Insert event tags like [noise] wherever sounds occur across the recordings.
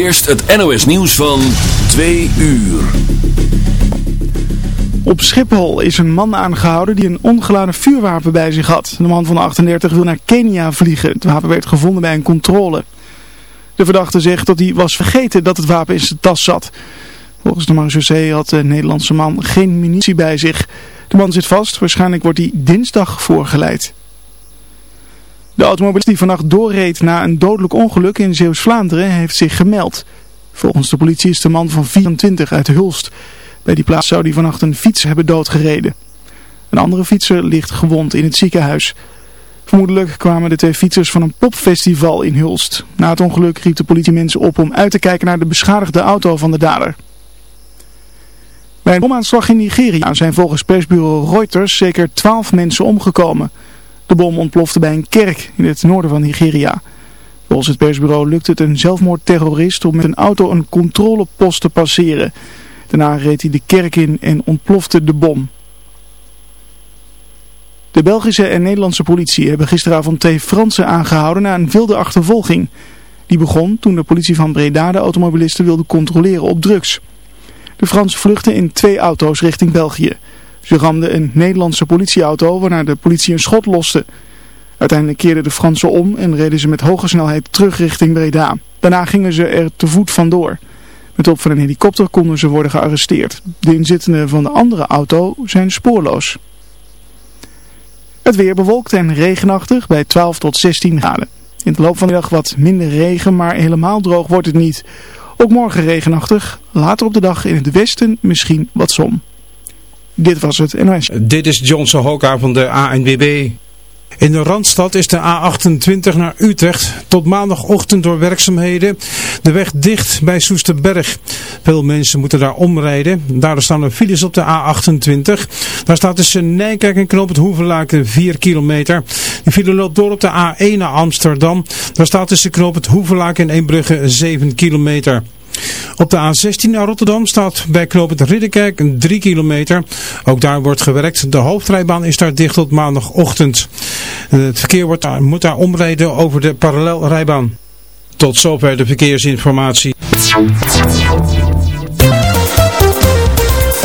eerst het NOS nieuws van 2 uur. Op Schiphol is een man aangehouden die een ongeladen vuurwapen bij zich had. De man van 38 wil naar Kenia vliegen. Het wapen werd gevonden bij een controle. De verdachte zegt dat hij was vergeten dat het wapen in zijn tas zat. Volgens de marechaussee had de Nederlandse man geen munitie bij zich. De man zit vast. Waarschijnlijk wordt hij dinsdag voorgeleid. De automobilist die vannacht doorreed na een dodelijk ongeluk in Zeeuws-Vlaanderen heeft zich gemeld. Volgens de politie is de man van 24 uit Hulst. Bij die plaats zou hij vannacht een fiets hebben doodgereden. Een andere fietser ligt gewond in het ziekenhuis. Vermoedelijk kwamen de twee fietsers van een popfestival in Hulst. Na het ongeluk riep de politie mensen op om uit te kijken naar de beschadigde auto van de dader. Bij een bomaanslag in Nigeria zijn volgens persbureau Reuters zeker 12 mensen omgekomen. De bom ontplofte bij een kerk in het noorden van Nigeria. Volgens het persbureau lukte het een zelfmoordterrorist om met een auto een controlepost te passeren. Daarna reed hij de kerk in en ontplofte de bom. De Belgische en Nederlandse politie hebben gisteravond twee Fransen aangehouden na een wilde achtervolging. Die begon toen de politie van Breda de automobilisten wilde controleren op drugs. De Fransen vluchtten in twee auto's richting België. Ze ramden een Nederlandse politieauto waarna de politie een schot loste. Uiteindelijk keerden de Fransen om en reden ze met hoge snelheid terug richting Breda. Daarna gingen ze er te voet vandoor. Met hulp van een helikopter konden ze worden gearresteerd. De inzittenden van de andere auto zijn spoorloos. Het weer bewolkt en regenachtig bij 12 tot 16 graden. In de loop van de dag wat minder regen, maar helemaal droog wordt het niet. Ook morgen regenachtig, later op de dag in het westen misschien wat zon. Dit was het NOS. Dit is Johnson Hoka van de ANWB. In de Randstad is de A28 naar Utrecht tot maandagochtend door werkzaamheden de weg dicht bij Soesterberg. Veel mensen moeten daar omrijden. Daardoor staan er files op de A28. Daar staat tussen Nijkerk en Knoop het Hoevenlaken 4 kilometer. Die file loopt door op de A1 naar Amsterdam. Daar staat tussen Knoop het Hoevenlaken en Eembrugge 7 kilometer. Op de A16 naar Rotterdam staat bij knooppunt Ridderkerk 3 kilometer. Ook daar wordt gewerkt. De hoofdrijbaan is daar dicht tot maandagochtend. Het verkeer wordt, moet daar omrijden over de parallelrijbaan. Tot zover de verkeersinformatie.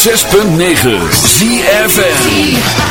106.9 ZFM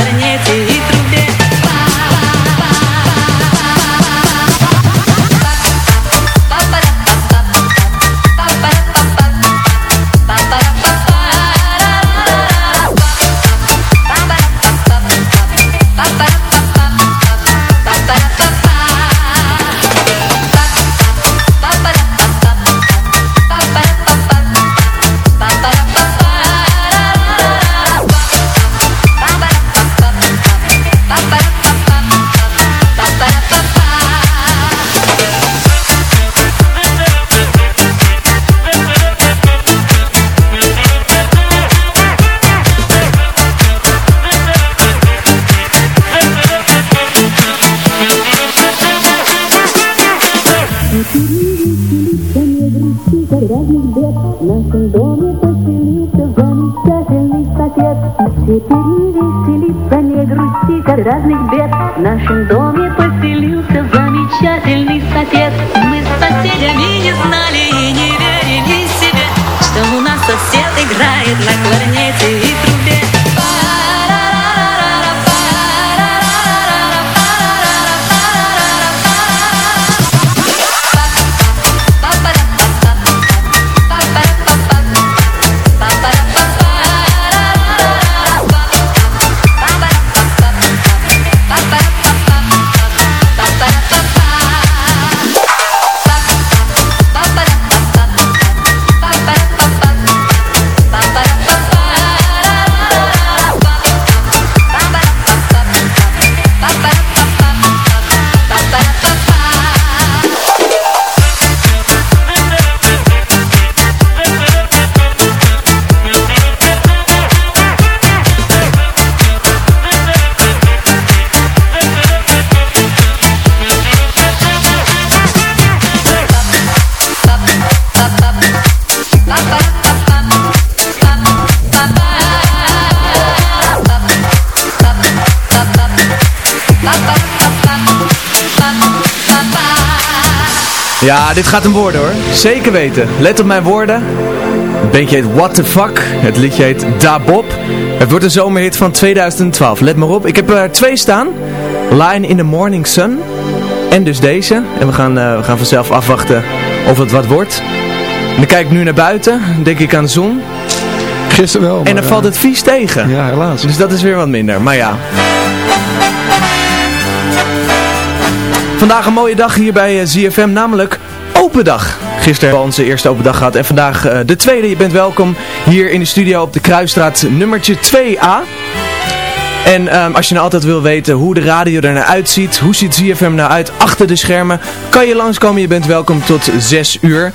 Ja, dit gaat hem worden hoor. Zeker weten. Let op mijn woorden. Het bandje heet What the Fuck. Het liedje heet Da Bob. Het wordt een zomerhit van 2012. Let maar op. Ik heb er twee staan. Line in the Morning Sun. En dus deze. En we gaan, eh, we gaan vanzelf afwachten of het wat wordt. En dan kijk ik nu naar buiten. Denk ik aan de zon. Gisteren wel. En dan eh, valt het vies tegen. Ja, helaas. Dus dat is weer wat minder. Maar ja. Vandaag een mooie dag hier bij eh, ZFM, namelijk open dag. Gisteren hebben we onze eerste open dag gehad en vandaag eh, de tweede. Je bent welkom hier in de studio op de Kruisstraat nummertje 2A. En ehm, als je nou altijd wil weten hoe de radio er nou uitziet, hoe ziet ZFM nou uit achter de schermen, kan je langskomen. Je bent welkom tot 6 uur.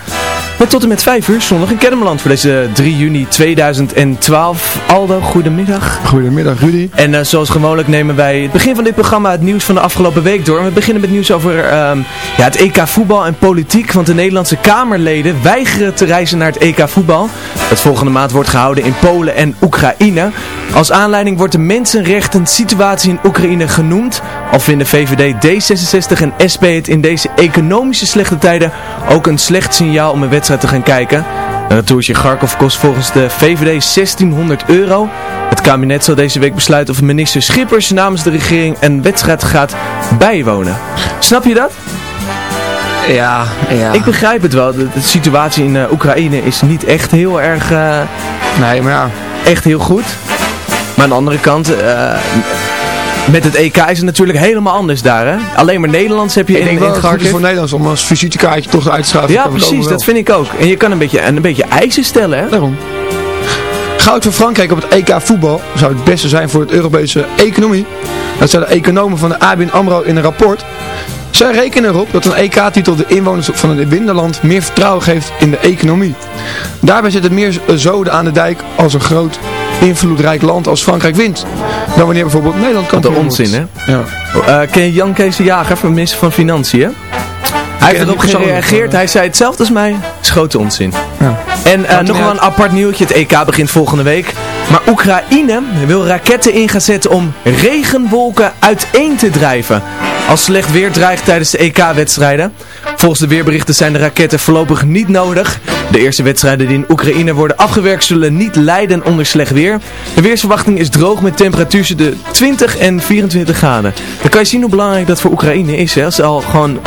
Met tot en met 5 uur zondag in Kennemerland voor deze 3 juni 2012. Aldo, goedemiddag. Goedemiddag Rudy. En eh, zoals gewoonlijk nemen wij het begin van dit programma het nieuws van de afgelopen week door. En we beginnen met nieuws over ehm, ja, het EK voetbal en politiek. Want de Nederlandse Kamerleden weigeren te reizen naar het EK voetbal. Dat volgende maand wordt gehouden in Polen en Oekraïne. Als aanleiding wordt de mensenrechten situatie in Oekraïne genoemd. Al vinden VVD, D66 en SP het in deze economische slechte tijden ook een slecht signaal om een wedstrijd te gaan kijken. Een retourtje Garkov kost volgens de VVD 1600 euro. Het kabinet zal deze week besluiten of minister Schippers namens de regering een wedstrijd gaat bijwonen. Snap je dat? Ja, ja. Ik begrijp het wel. De, de situatie in eh, Oekraïne is niet echt heel erg, eh, Nee, maar ja. echt heel goed. Maar aan de andere kant, eh, met het EK is het natuurlijk helemaal anders daar. Hè? Alleen maar Nederlands heb je Ik in, denk in het is Kharkiv. voor Nederlands om als visitekaartje toch uit te schuiven. Ja, ik precies. Dat vind ik ook. En je kan een beetje, een beetje eisen stellen, hè? Daarom. Goud voor Frankrijk op het EK voetbal zou het beste zijn voor het Europese economie. Dat zijn de economen van de ABN AMRO in een rapport. Zij rekenen erop dat een EK-titel de inwoners van het winterland meer vertrouwen geeft in de economie. Daarbij zit het meer zoden aan de dijk als een groot invloedrijk land als Frankrijk wint. Dan wanneer bijvoorbeeld Nederland kan Wat een onzin, hè? Ja. Eh, ken je Jan Kees de Jager, minister van Financiën? Hij heeft erop gereageerd. Hij zei hetzelfde als mij. Is grote onzin. Ja. En eh, nog wel een apart nieuwtje. Het EK begint volgende week. Maar Oekraïne wil raketten in gaan zetten om regenwolken uiteen te drijven. Als slecht weer dreigt tijdens de EK-wedstrijden. Volgens de weerberichten zijn de raketten voorlopig niet nodig. De eerste wedstrijden die in Oekraïne worden afgewerkt zullen niet lijden onder slecht weer. De weersverwachting is droog met temperatuur tussen de 20 en 24 graden. Dan kan je zien hoe belangrijk dat voor Oekraïne is. Hè? Als ze al gewoon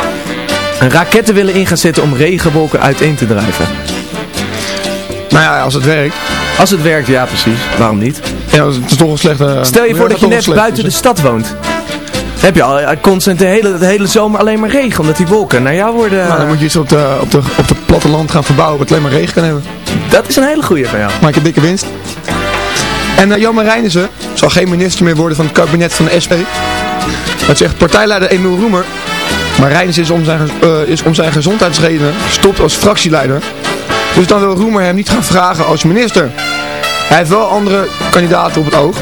raketten willen in gaan zetten om regenwolken uiteen te drijven. Nou ja, als het werkt. Als het werkt, ja precies. Waarom niet? Ja, het is toch een slechte... Stel je voor dat je net buiten de stad woont. Heb je al eh, constant de hele, de hele zomer alleen maar regen, omdat die wolken naar jou worden... Nou, dan moet je iets op de, op de, op de platteland gaan verbouwen wat alleen maar regen kan hebben. Dat is een hele goeie van jou. Maak je dikke winst. En uh, Jan Marijnissen zal geen minister meer worden van het kabinet van de SP. Dat zegt partijleider Emiel Roemer. Marijnissen is om zijn, uh, is om zijn gezondheidsredenen gestopt als fractieleider. Dus dan wil Roemer hem niet gaan vragen als minister. Hij heeft wel andere kandidaten op het oog.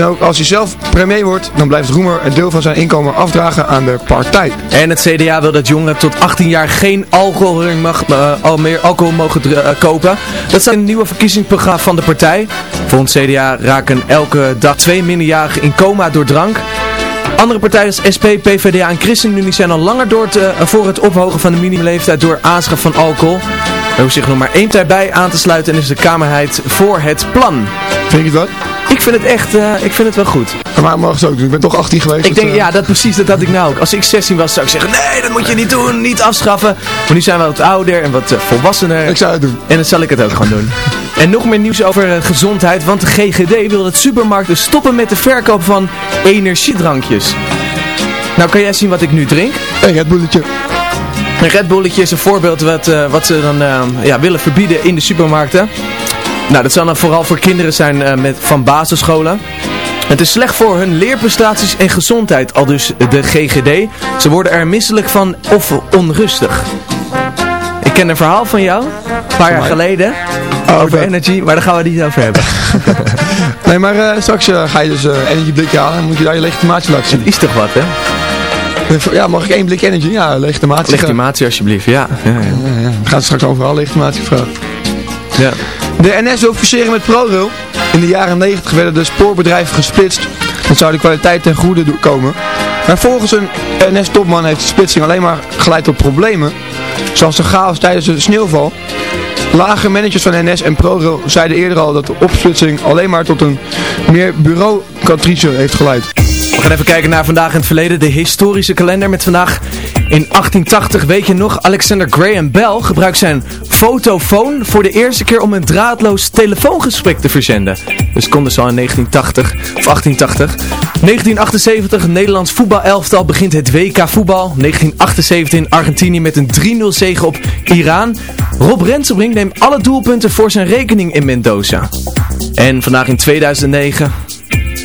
En ook als hij zelf premier wordt, dan blijft Roemer een deel van zijn inkomen afdragen aan de partij. En het CDA wil dat jongeren tot 18 jaar geen alcohol, mag, uh, al meer alcohol mogen uh, kopen. Dat staat in het nieuwe verkiezingsprogramma van de partij. Volgens CDA raken elke dag twee minderjarigen in coma door drank. Andere partijen als SP, PvdA en ChristenUnie zijn al langer door te, uh, voor het ophogen van de minimumleeftijd door aanschaf van alcohol. Er hoeft zich nog maar één partij bij aan te sluiten en is de Kamerheid voor het plan. Vind je wat? Ik vind het echt, uh, ik vind het wel goed. Maar mag ze ook doen. Ik ben toch 18 geweest. Ik denk, uh... ja, dat precies, dat had ik nou ook. Als ik 16 was, zou ik zeggen, nee, dat moet je niet doen, niet afschaffen. Maar nu zijn we wat ouder en wat uh, volwassener. Ik zou het doen. En dan zal ik het ook gewoon doen. En nog meer nieuws over gezondheid, want de GGD wil dat supermarkten stoppen met de verkoop van energiedrankjes. Nou, kan jij zien wat ik nu drink? Een Red Bulletje. Een Red Bulletje is een voorbeeld wat, wat ze dan ja, willen verbieden in de supermarkten. Nou, dat zal dan vooral voor kinderen zijn uh, met, van basisscholen. Het is slecht voor hun leerprestaties en gezondheid, al dus de GGD. Ze worden er misselijk van of onrustig. Ik ken een verhaal van jou, een paar jaar geleden, oh, over energy, maar daar gaan we het niet over hebben. [laughs] nee, maar uh, straks uh, ga je dus uh, energy blikje halen en moet je daar je legitimatie laten zien. Is toch wat, hè? Ja, mag ik één blik energy? Ja, legitimatie. Legitimatie alsjeblieft, ja. ja, ja. ja, ja. We gaan straks overal legitimatie vragen. Ja. De NS wil met ProRail. In de jaren 90 werden de spoorbedrijven gesplitst. Dan zou de kwaliteit ten goede komen. Maar volgens een NS-topman heeft de splitsing alleen maar geleid tot problemen. Zoals de chaos tijdens de sneeuwval. Lage managers van NS en ProRail zeiden eerder al dat de opsplitsing alleen maar tot een meer bureaucatrice heeft geleid. We gaan even kijken naar vandaag in het verleden. De historische kalender met vandaag in 1880. Weet je nog, Alexander Graham Bell gebruikt zijn fotofoon voor de eerste keer om een draadloos telefoongesprek te verzenden. Dus kon dus al in 1980 of 1880. 1978, Nederlands voetbalelftal begint het WK voetbal. 1978 in Argentinië met een 3-0 zege op Iran. Rob Rensenbrink neemt alle doelpunten voor zijn rekening in Mendoza. En vandaag in 2009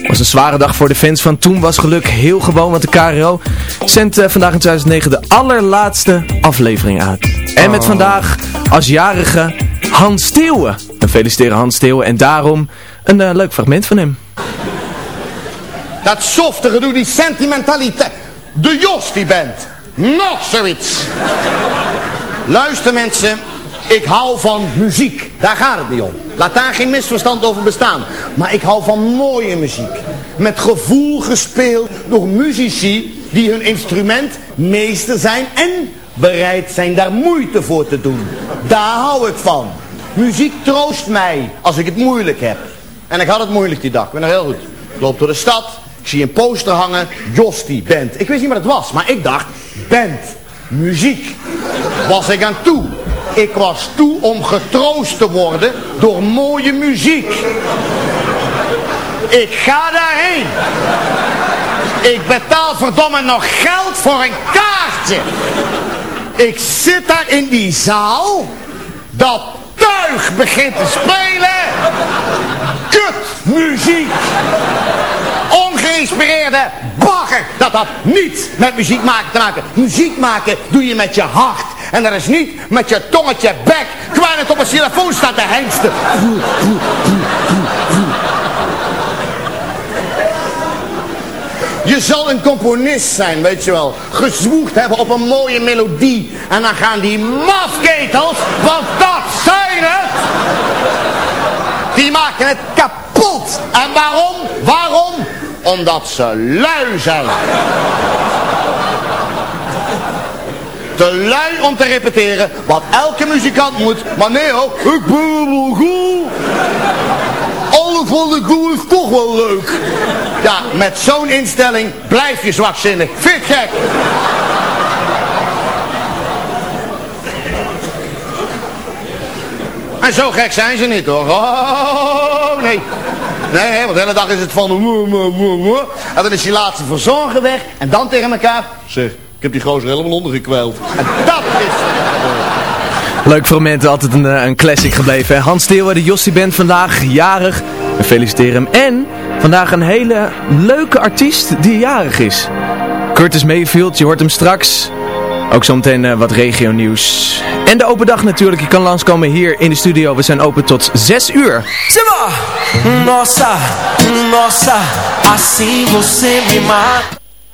was een zware dag voor de fans van Toen Was Geluk heel gewoon, want de KRO zendt uh, vandaag in 2009 de allerlaatste aflevering uit. En met vandaag als jarige Hans Steeuwen. We feliciteren Hans Steeuwen en daarom een uh, leuk fragment van hem. Dat softe gedoe, die sentimentaliteit. De Jos die bent. Nog zoiets. Luister mensen, ik hou van muziek. Daar gaat het niet om. Laat daar geen misverstand over bestaan. Maar ik hou van mooie muziek. Met gevoel gespeeld door muzici die hun instrument meester zijn en bereid zijn daar moeite voor te doen. Daar hou ik van. Muziek troost mij als ik het moeilijk heb. En ik had het moeilijk die dag, ik ben nog heel goed. Ik loop door de stad, ik zie een poster hangen, Jostie Band. Ik wist niet wat het was, maar ik dacht, band, muziek. Was ik aan toe. Ik was toe om getroost te worden door mooie muziek. Ik ga daarheen. Ik betaal verdomme nog geld voor een kaartje. Ik zit daar in die zaal. Dat tuig begint te spelen. Kut muziek. Ongeveer geïnspireerde bagger. Dat had niets met muziek maken te maken. Muziek maken doe je met je hart. En dat is niet met je tongetje bek, het op een telefoon staat te hengsten. Je zal een componist zijn, weet je wel. Gezwoegd hebben op een mooie melodie. En dan gaan die mafketels, want dat zijn het. Die maken het kapot. En waarom? Waarom? Omdat ze lui zijn. Te lui om te repeteren wat elke muzikant moet. Maar nee hoor, ik ben wel goed. Alles wat ik doe is toch wel leuk. Ja, met zo'n instelling blijf je zwakzinnig. Je gek? En zo gek zijn ze niet hoor. Oh, nee. Nee, want de hele dag is het van... En dan is die laatste verzorger weg. En dan tegen elkaar... Zeg, heb die gozer helemaal ondergekwijld. En dat is... Leuk fragment, altijd een, eh, een classic gebleven. hè. Hans Steeuwen, de Jossie Band vandaag jarig. We feliciteren hem. En vandaag een hele leuke artiest die jarig is. Curtis Mayfield, je hoort hem straks. Ook zometeen eh, wat regio nieuws. En de open dag natuurlijk. Je kan langskomen hier in de studio. We zijn open tot 6 uur. Simba! Nossa, nossa, assim você me mata.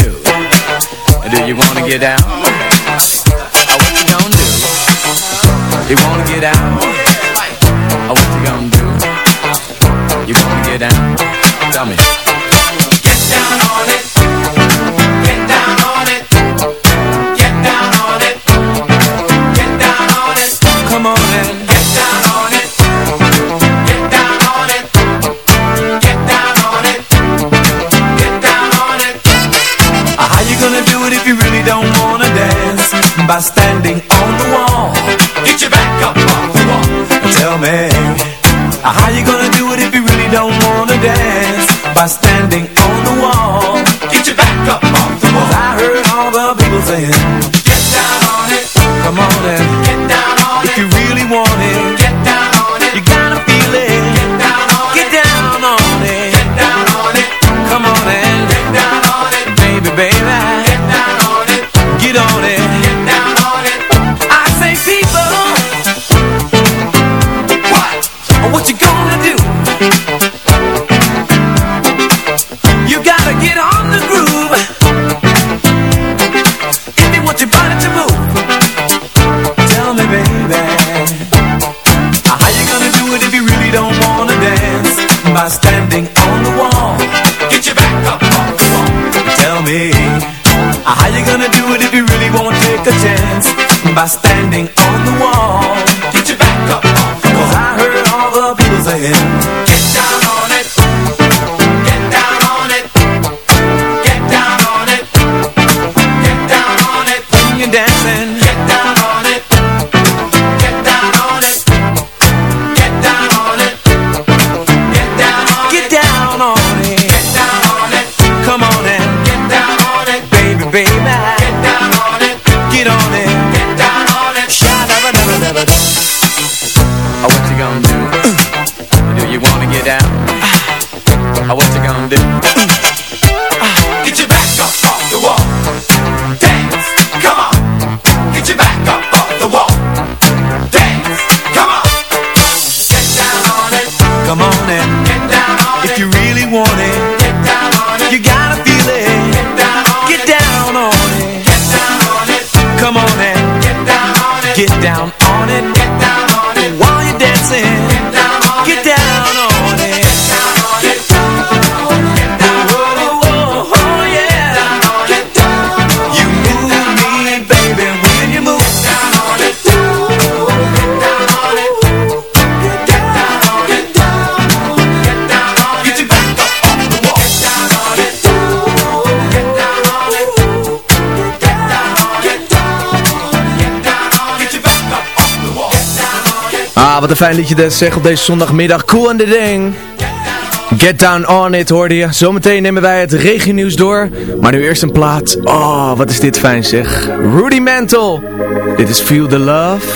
Do by standing Ah, wat een fijn liedje dat zeg op deze zondagmiddag. Cool en the ding. Get down on it hoorde je. Zometeen nemen wij het regennieuws door. Maar nu eerst een plaat. Oh, wat is dit fijn zeg. Rudy Mantle. Dit is Feel the Love.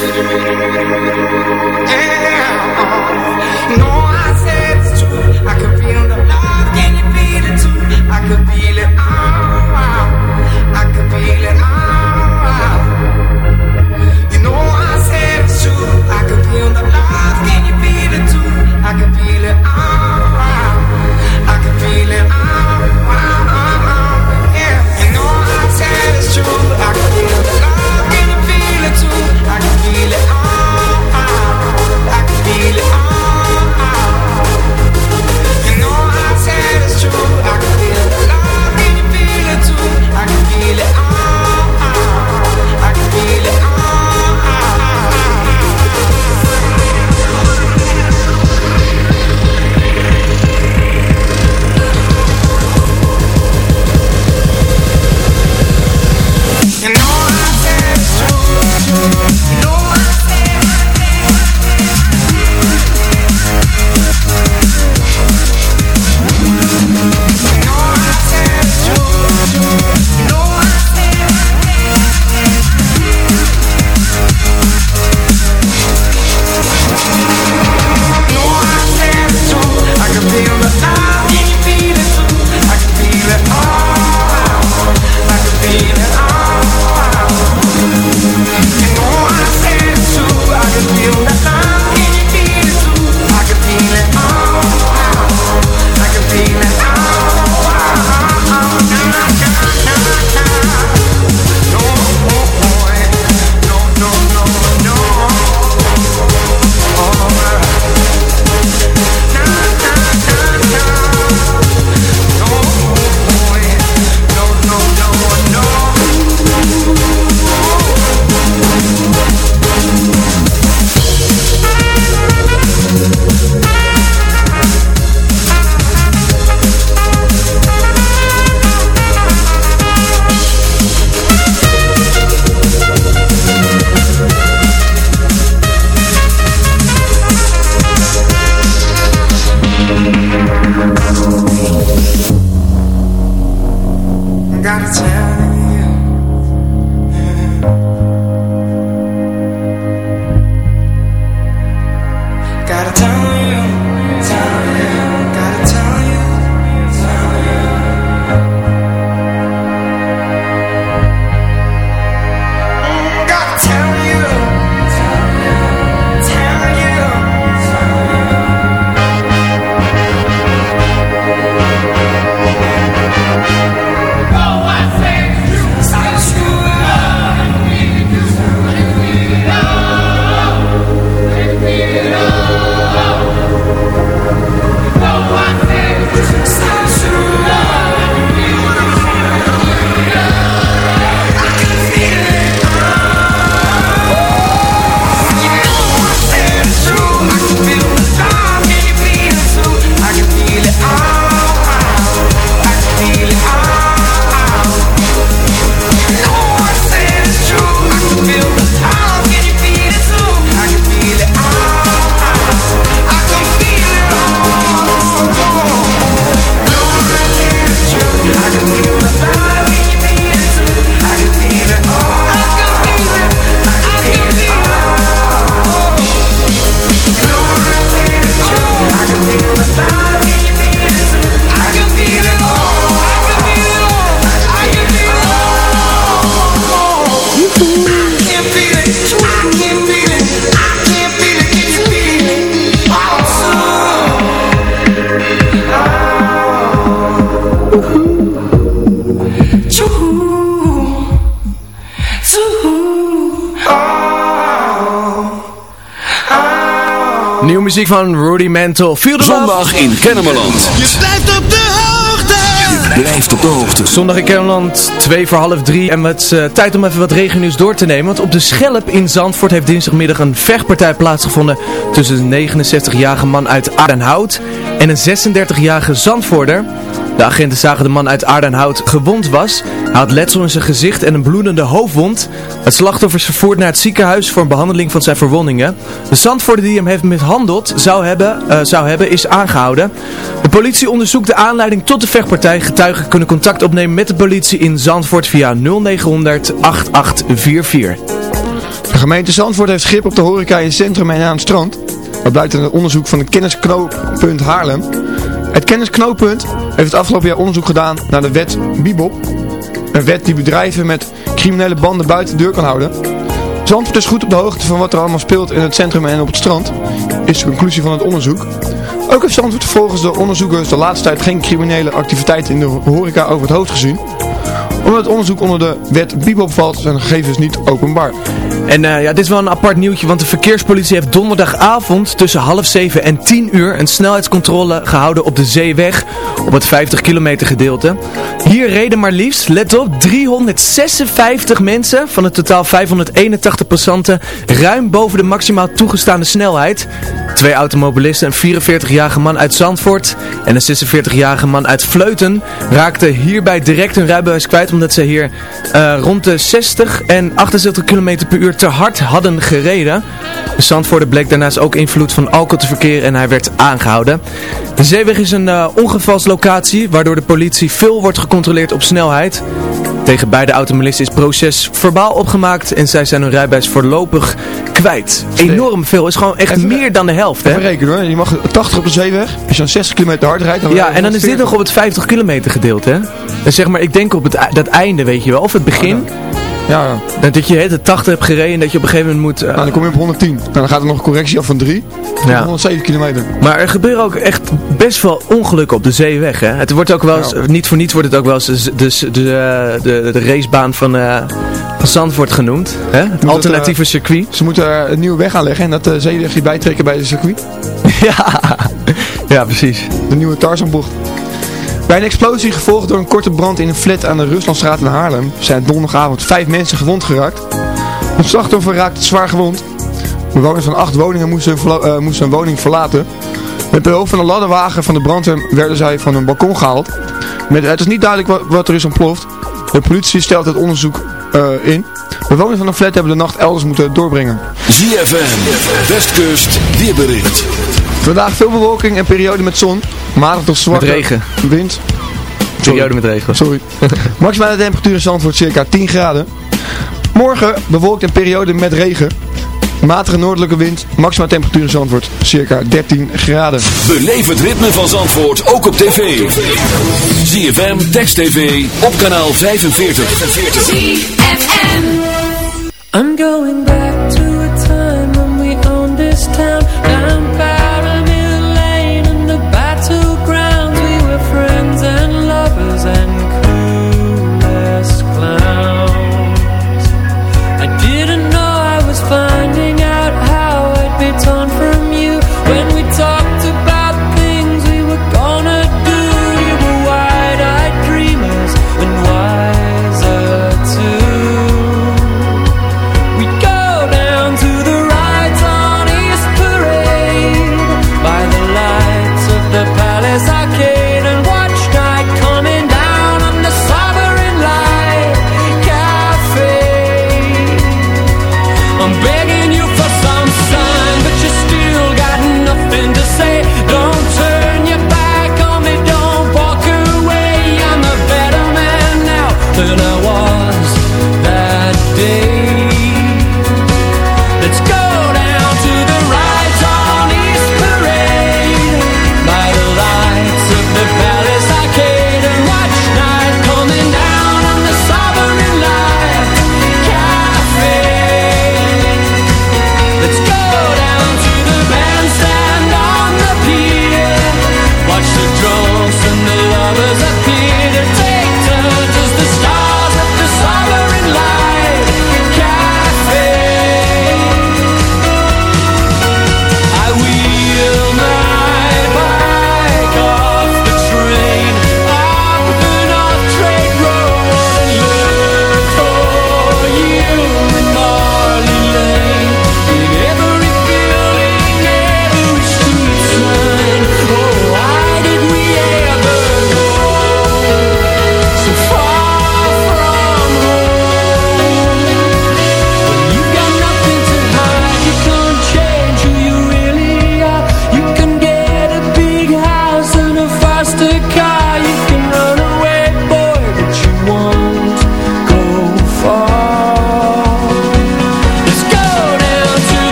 Muziek van Rudy Mantle. Feel the Zondag in Kennemerland. Je blijft op de hoogte. Je blijft op de hoogte. Zondag in Kennemerland, 2 voor half 3. En het is eh, tijd om even wat regennieuws door te nemen. Want op de Schelp in Zandvoort heeft dinsdagmiddag een vechtpartij plaatsgevonden tussen een 69-jarige man uit Aardenhout en een 36-jarige Zandvoorder. De agenten zagen de man uit Aardenhout gewond was. Hij had letsel in zijn gezicht en een bloedende hoofdwond. Het slachtoffer is vervoerd naar het ziekenhuis voor een behandeling van zijn verwondingen. De Zandvoorder die hem heeft mishandeld zou hebben, eh, zou hebben is aangehouden. De politie onderzoekt de aanleiding tot de vechtpartij. Getuigen kunnen contact opnemen met de politie in Zandvoort via 0900 8844. De gemeente Zandvoort heeft grip op de horeca in het centrum en aan het strand. Dat blijkt uit een onderzoek van het kennisknooppunt Haarlem. Het kennisknooppunt heeft het afgelopen jaar onderzoek gedaan naar de wet Bibop. Een wet die bedrijven met criminele banden buiten de deur kan houden. Zandvoort is goed op de hoogte van wat er allemaal speelt in het centrum en op het strand, is de conclusie van het onderzoek. Ook heeft Zandvoort volgens de onderzoekers de laatste tijd geen criminele activiteiten in de horeca over het hoofd gezien. Omdat onderzoek onder de wet Bibop valt, zijn gegevens niet openbaar. En eh, ja, dit is wel een apart nieuwtje, want de verkeerspolitie heeft donderdagavond tussen half zeven en 10 uur een snelheidscontrole gehouden op de Zeeweg, op het 50 kilometer gedeelte. Hier reden maar liefst, let op, 356 mensen van het totaal 581 passanten ruim boven de maximaal toegestaande snelheid. Twee automobilisten, een 44-jarige man uit Zandvoort en een 46-jarige man uit Vleuten raakten hierbij direct hun rijbewijs kwijt omdat ze hier eh, rond de 60 en 78 km per uur te hard hadden gereden. De Zandvoorter bleek daarnaast ook invloed van alcohol te verkeren en hij werd aangehouden. De zeeweg is een uh, ongevalslocatie waardoor de politie veel wordt gecontroleerd op snelheid. Tegen beide automobilisten is proces verbaal opgemaakt en zij zijn hun rijbewijs voorlopig kwijt. Enorm veel, is gewoon echt meer dan de helft. Even Hè? rekenen hoor, je mag 80 op de zeeweg, als je dan 60 km hard rijdt, dan Ja, en dan is dit 40. nog op het 50 kilometer gedeelte. Hè? En zeg maar, ik denk op het, dat einde, weet je wel, of het begin. Ja, ja. Dat je het 80 hebt gereden en dat je op een gegeven moment moet... eh, Nou, dan kom je op 110. Nou, dan gaat er nog een correctie af van 3. Ja. 107 kilometer. Maar er gebeuren ook echt best wel ongelukken op de zeeweg. Hè? Het wordt ook wel eens, Ja. niet voor niets wordt het ook wel eens de, de, de, de, de racebaan van, van Zandvoort genoemd. Hè? Het alternatieve eh, circuit. Ze moeten een nieuwe weg aanleggen en dat de zeeweg die bijtrekken bij de circuit. [laughs] ja. ja, precies. De nieuwe Tarzanbocht. Bij een explosie gevolgd door een korte brand in een flat aan de Ruslandstraat in Haarlem zijn donderdagavond vijf mensen gewond geraakt. Het slachtoffer raakte zwaar gewond. Bewoners van acht woningen moesten hun, eh, moesten hun woning verlaten. Met behulp van een ladderwagen van de brandweer werden zij van hun balkon gehaald. Met, het is niet duidelijk wat, wat er is ontploft. De politie stelt het onderzoek eh, in. Bewoners van de flat hebben de nacht elders moeten doorbrengen. ZFM, Westkust, weerbericht. Vandaag veel bewolking en periode met zon. Maandag tot zwakke Met regen. wind. Periode met regen. Sorry. [laughs] Maximale temperatuur in Zandvoort circa 10 graden. Morgen bewolkt en periode met regen. Matige noordelijke wind. Maximale temperatuur in Zandvoort circa 13 graden. Beleef het ritme van Zandvoort ook op tv. ZFM, Text TV, op kanaal 45. I'm going back to a time when we owned this town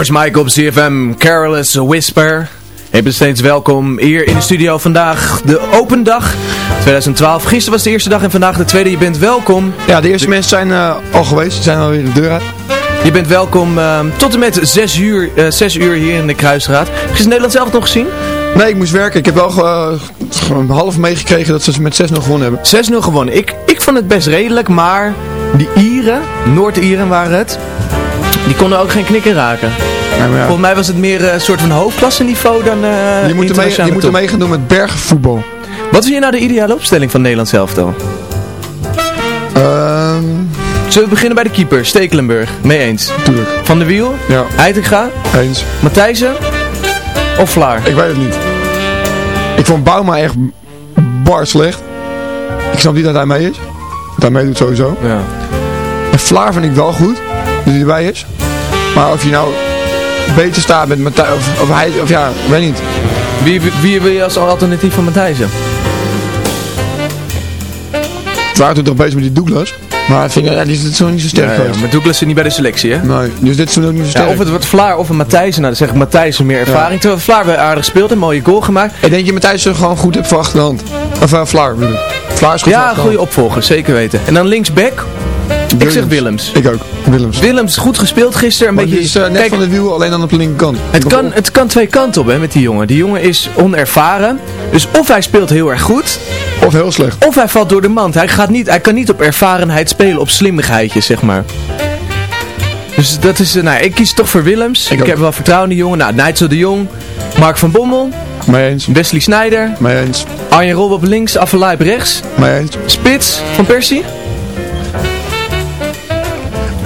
George Michael op CFM, Careless Whisper. Ik ben steeds welkom hier in de studio vandaag, de open dag 2012. Gisteren was de eerste dag en vandaag de tweede. Je bent welkom. Ja, de eerste mensen zijn eh, al geweest. Ze zijn alweer de deur uit. Je bent welkom ehm, tot en met 6 uur, 6 uur hier in de Kruisstraat. Heb je Nederland zelf nog gezien? Nee, ik moest werken. Ik heb wel eh, half meegekregen dat ze met 6-0 gewonnen hebben. 6-0 gewonnen. Ik, ik vond het best redelijk, maar die Ieren, Noord-Ieren waren het, die konden ook geen knikken raken. Ja. Volgens mij was het meer eh, een soort van hoofdklasseniveau dan eh Die moeten, mee, moeten top. mee gaan doen met bergvoetbal. Wat is hier nou de ideale opstelling van Nederland zelf dan? Ehm Zullen we beginnen bij de keeper, Stekelenburg? Mee eens. tuurlijk. Van de Wiel, Ja, Heitinga, eens. Matthijsen of Vlaar? Ik weet het niet. Ik vond Bouma echt bar slecht. Ik snap niet dat hij mee is. Dat hij meedoet sowieso. Ja. En Vlaar vind ik wel goed. Hij erbij is. Maar of je nou beter staat met Matthijs, of, of hij, of ja, ik weet niet. Wie, wie, wie wil je als alternatief van Matthijsen? Vlaar doet toch bezig met die Douglas. Maar ik vind, ja, die is het zo niet zo sterk Ja, ja, maar Douglas zit niet bij de selectie, hè? Nee, dus dit is toen ook niet zo Ja, sterk. of het wordt Vlaar of een Matthijsen. Nou, dan zeg ik Matthijsen meer ervaring. Terwijl Vlaar weer aardig speelt, een mooie goal gemaakt. Ik denk je Matthijs er gewoon goed hebt voor achterhand. Of uh, Vlaar bedoel ik. Vlaar is goed Ja, goede opvolger, zeker weten. En dan linksback, ik zeg Willems. Ik ook, Willems. Willems, goed gespeeld gisteren. Een Maar beetje, is eh, net Kijk, van de wiel, alleen dan op de linkerkant. het, kan, het kan twee kanten op hè, met die jongen. Die jongen is onervaren. Dus of hij speelt heel erg goed, Of heel slecht. of hij valt door de mand. Hij, gaat niet, hij kan niet op ervarenheid spelen, op slimmigheidjes, zeg maar. Dus dat is, eh, nou, ik kies toch voor Willems. Ik, heb wel vertrouwen in die jongen. Nou, Nigel de Jong, Mark van Bommel, Mee eens. Wesley Sneijder, Mee eens. Arjen Rob op links, Affelaay op rechts, Mee eens. Spits van Persie.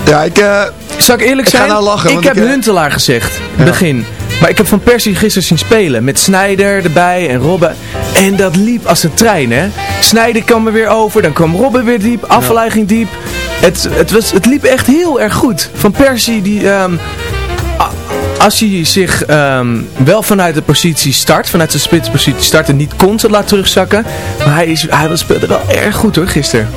Ja, ik... eh Zal ik eerlijk Ik ga zijn? nou lachen, ik heb ik, eh, Huntelaar gezegd, Ja. begin. Maar ik heb Van Persie gisteren zien spelen. Met Snijder erbij en Robben. En dat liep als een trein, hè. Snijder kwam er weer over. Dan kwam Robben weer diep. Afvallei ging diep. Het, het, was, het liep echt heel erg goed. Van Persie, die... ehm, als hij zich ehm, wel vanuit de positie start, vanuit zijn spitspositie start en niet constant laat terugzakken. Maar hij, is, hij speelde wel erg goed hoor, gisteren.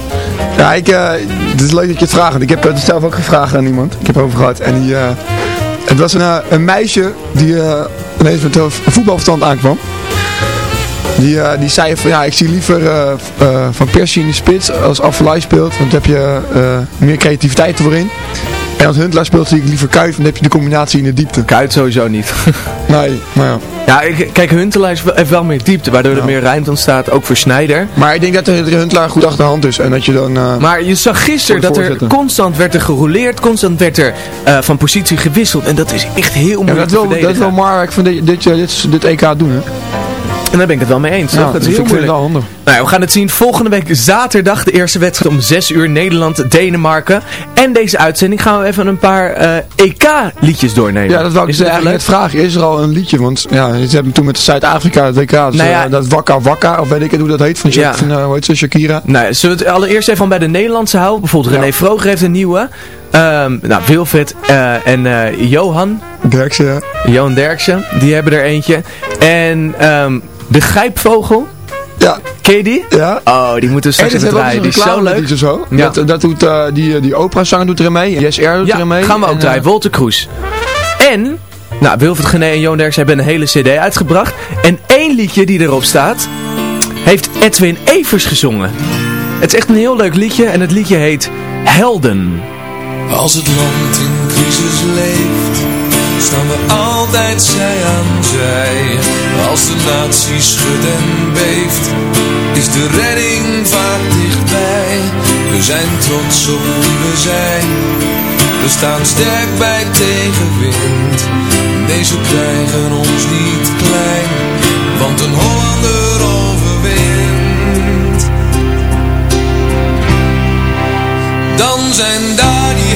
Ja, ik, eh, het is leuk dat je het vraagt. Ik heb het zelf ook gevraagd aan iemand. Ik heb het over gehad. En die, eh, het was een, eh, een meisje die eh, ineens met voetbalverstand aankwam. Die, eh, die zei van ja, ik zie liever eh, eh, Van Persie in de spits als Affelay speelt. Want dan heb je eh, meer creativiteit erin. En als Huntelaar speelt zie ik liever Kuit, dan heb je de combinatie in de diepte. Kuit sowieso niet. [laughs] Nee, maar ja. Ja, ik- kijk, Huntelaar is wel- heeft wel meer diepte, waardoor er meer ruimte ontstaat, ook voor Snijder. Maar ik denk dat de, de Huntelaar goed achter de hand is. En dat je dan... eh, Maar je zag gisteren dat er constant werd er gerouleerd, constant werd er eh, van positie gewisseld. En dat is echt heel ja, moeilijk dat, wil, dat wil Mark van dit, dit, dit, dit EK doen, hè? En daar ben ik het wel mee eens, toch? Ja, dat is dus heel ik het moeilijk. Nou, ja, we gaan het zien volgende week zaterdag, de eerste wedstrijd om 6 uur, Nederland, Denemarken. En deze uitzending gaan we even een paar eh, EK-liedjes doornemen. Ja, dat wou ik Is dus dat eigenlijk net vragen. Is er al een liedje? Want ja, ze hebben toen met Zuid-Afrika het WK, dus, Nou ja. eh, dat Wakka Wakka, of weet ik het hoe dat heet, van, Ja. van eh, hoe heet ze, Shakira. Nou, zullen we het allereerst even bij de Nederlandse houden? Bijvoorbeeld René. Vroger heeft een nieuwe. Ehm, nou, Wilfred eh, en eh, Johan, Derksen, ja. Johan Derksen, die hebben er eentje. En ehm, de Grijpvogel, Ja, ken je die? ja. Oh, die moeten we straks En even draaien. Die is zo leuk. reclameliedje zo. Ja. Dat, dat doet eh, die, die operazanger doet er mee. Yes Air doet Ja, er mee. gaan we ook En, draaien. Wolter Kroes. En, nou, Wilfred Gené en Johan Derksen hebben een hele cd uitgebracht. En één liedje die erop staat, heeft Edwin Evers gezongen. Het is echt een heel leuk liedje en het liedje heet Helden. Als het land in crisis leeft, staan we altijd zij aan zij. Als de natie schudt en beeft, is de redding vaak dichtbij. We zijn trots op wie we zijn, we staan sterk bij tegenwind. Deze krijgen ons niet klein, want een Hollander overwint. Dan zijn daar die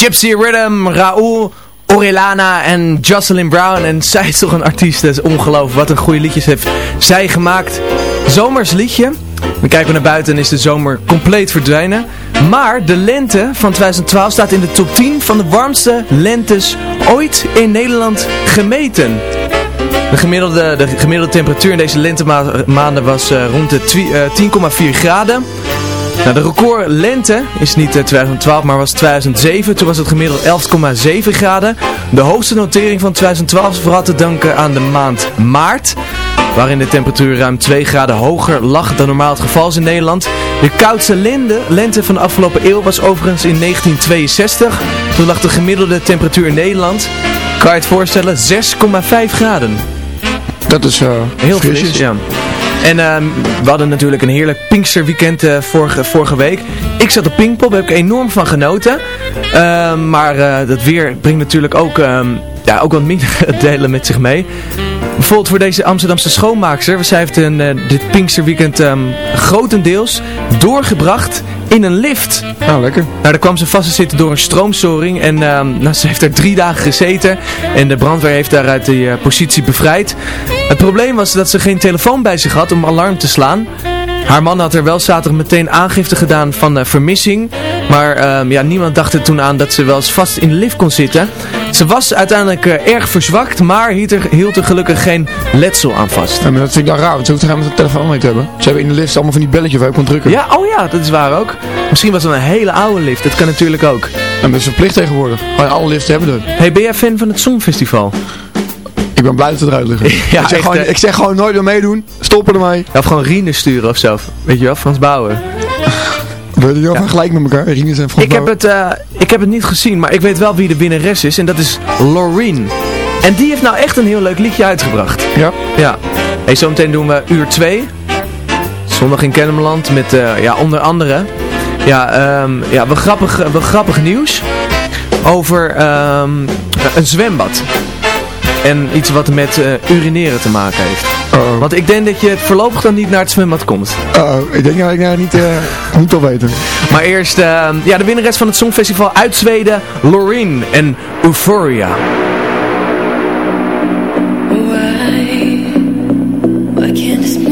Gypsy Rhythm, Raoul, Orelana en Jocelyn Brown. En zij is toch een artiest, dat is ongelooflijk. Wat een goede liedjes heeft zij gemaakt. Zomers liedje. We kijken naar buiten en is de zomer compleet verdwijnen. Maar de lente van 2012 staat in de top 10 van de warmste lentes ooit in Nederland gemeten. De gemiddelde, de gemiddelde temperatuur in deze lentemaanden was eh, rond de twi- eh, 10,4 graden. Nou, de record lente is niet eh, 2012, maar was 2007. Toen was het gemiddeld 11,7 graden. De hoogste notering van 2012 is vooral te danken aan de maand maart. Waarin de temperatuur ruim 2 graden hoger lag dan normaal het geval is in Nederland. De koudste lente, lente van de afgelopen eeuw was overigens in 1962. Toen lag de gemiddelde temperatuur in Nederland, kan je het voorstellen, 6,5 graden. Dat is eh Heel frisjes. fris, ja. En ehm, we hadden natuurlijk een heerlijk Pinksterweekend eh vorige, vorige week. Ik zat op Pinkpop, daar heb ik enorm van genoten. Ehm, maar eh, dat weer brengt natuurlijk ook, ehm, ja, ook wat minder [laughs] delen met zich mee. Bijvoorbeeld voor deze Amsterdamse schoonmaakster. Zij heeft een, eh, dit Pinksterweekend ehm, grotendeels doorgebracht in een lift. Nou, lekker. Nou, daar kwam ze vast te zitten door een stroomstoring. En ehm, nou, ze heeft er drie dagen gezeten. En de brandweer heeft haar uit die eh, positie bevrijd. Het probleem was dat ze geen telefoon bij zich had om alarm te slaan. Haar man had er wel zaterdag meteen aangifte gedaan van eh, vermissing. Maar ehm, ja, niemand dacht er toen aan dat ze wel eens vast in de lift kon zitten. Ze was uiteindelijk eh, erg verzwakt, maar hield er, hield er gelukkig geen letsel aan vast. Ja, maar dat vind ik dan raar, want ze hoeft er helemaal geen telefoon mee te hebben. Ze hebben in de lift allemaal van die belletjes waar je kon drukken. Ja, oh ja, dat is waar ook. Misschien was het een hele oude lift, dat kan natuurlijk ook. En dat is verplicht tegenwoordig. Alle lifts hebben er. Hey, ben jij fan van het Songfestival? Ik ben blij dat het eruit liggen. [laughs] Ja, ik, zeg echt, gewoon, ik zeg gewoon nooit meer meedoen. Stoppen ermee. Of gewoon Rien sturen of zo. Weet je wel, Frans Bauer. We doen ja. gelijk met elkaar. Rinus en Frans Ik heb, het, eh, ik heb het niet gezien, maar ik weet wel wie de winnares is. En dat is Loreen. En die heeft nou echt een heel leuk liedje uitgebracht. Ja? Ja. Hey, zometeen doen we uur 2. Zondag in Kennemerland met eh, ja, onder andere ja, ehm, ja, wel, grappig, wel grappig nieuws over ehm, een zwembad. En iets wat met eh, urineren te maken heeft. Want ik denk dat je het voorlopig dan niet naar het zwembad komt. Uh-oh. Ik denk dat ik daar niet, eh niet al weten. Maar eerst ehm, ja, de winnares van het Songfestival uit Zweden, Loreen en Euphoria. Why can't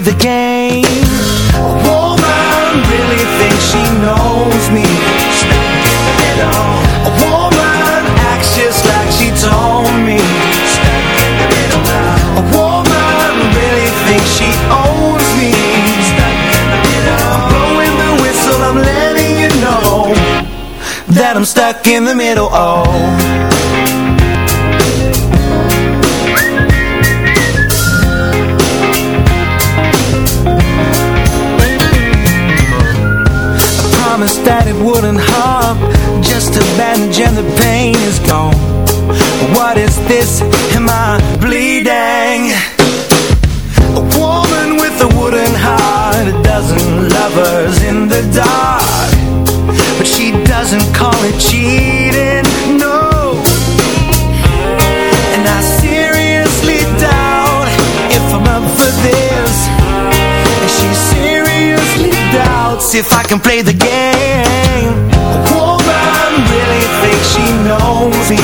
the game. A woman really thinks she knows me. Stuck in the middle. A woman acts just like she told me. Stuck in the middle now. A woman really thinks she owns me. Stuck in the middle. I'm blowing the whistle, I'm letting you know that I'm stuck in the middle. Oh. That it wouldn't harm Just a bandage and the pain is gone What is this? Am I bleeding? A woman with a wooden heart A dozen lovers in the dark But she doesn't call it cheating, doubts If I can play the game. A woman really thinks she knows me.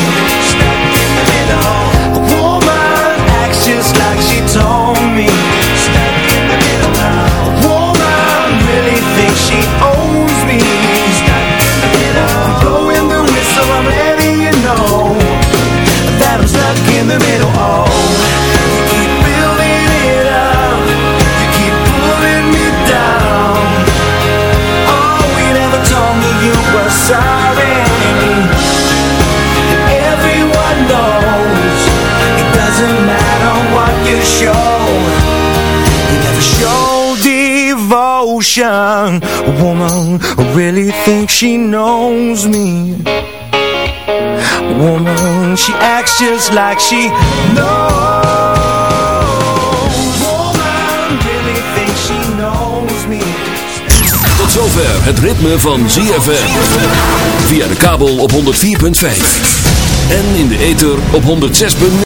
Stuck in the middle. A woman acts just like she told me show You never show devotion A woman really thinks she knows me A woman, she acts just like she knows Woman really thinks she knows me Tot zover het ritme van ZFM. Via de kabel op 104.5. En in de ether op 106.9.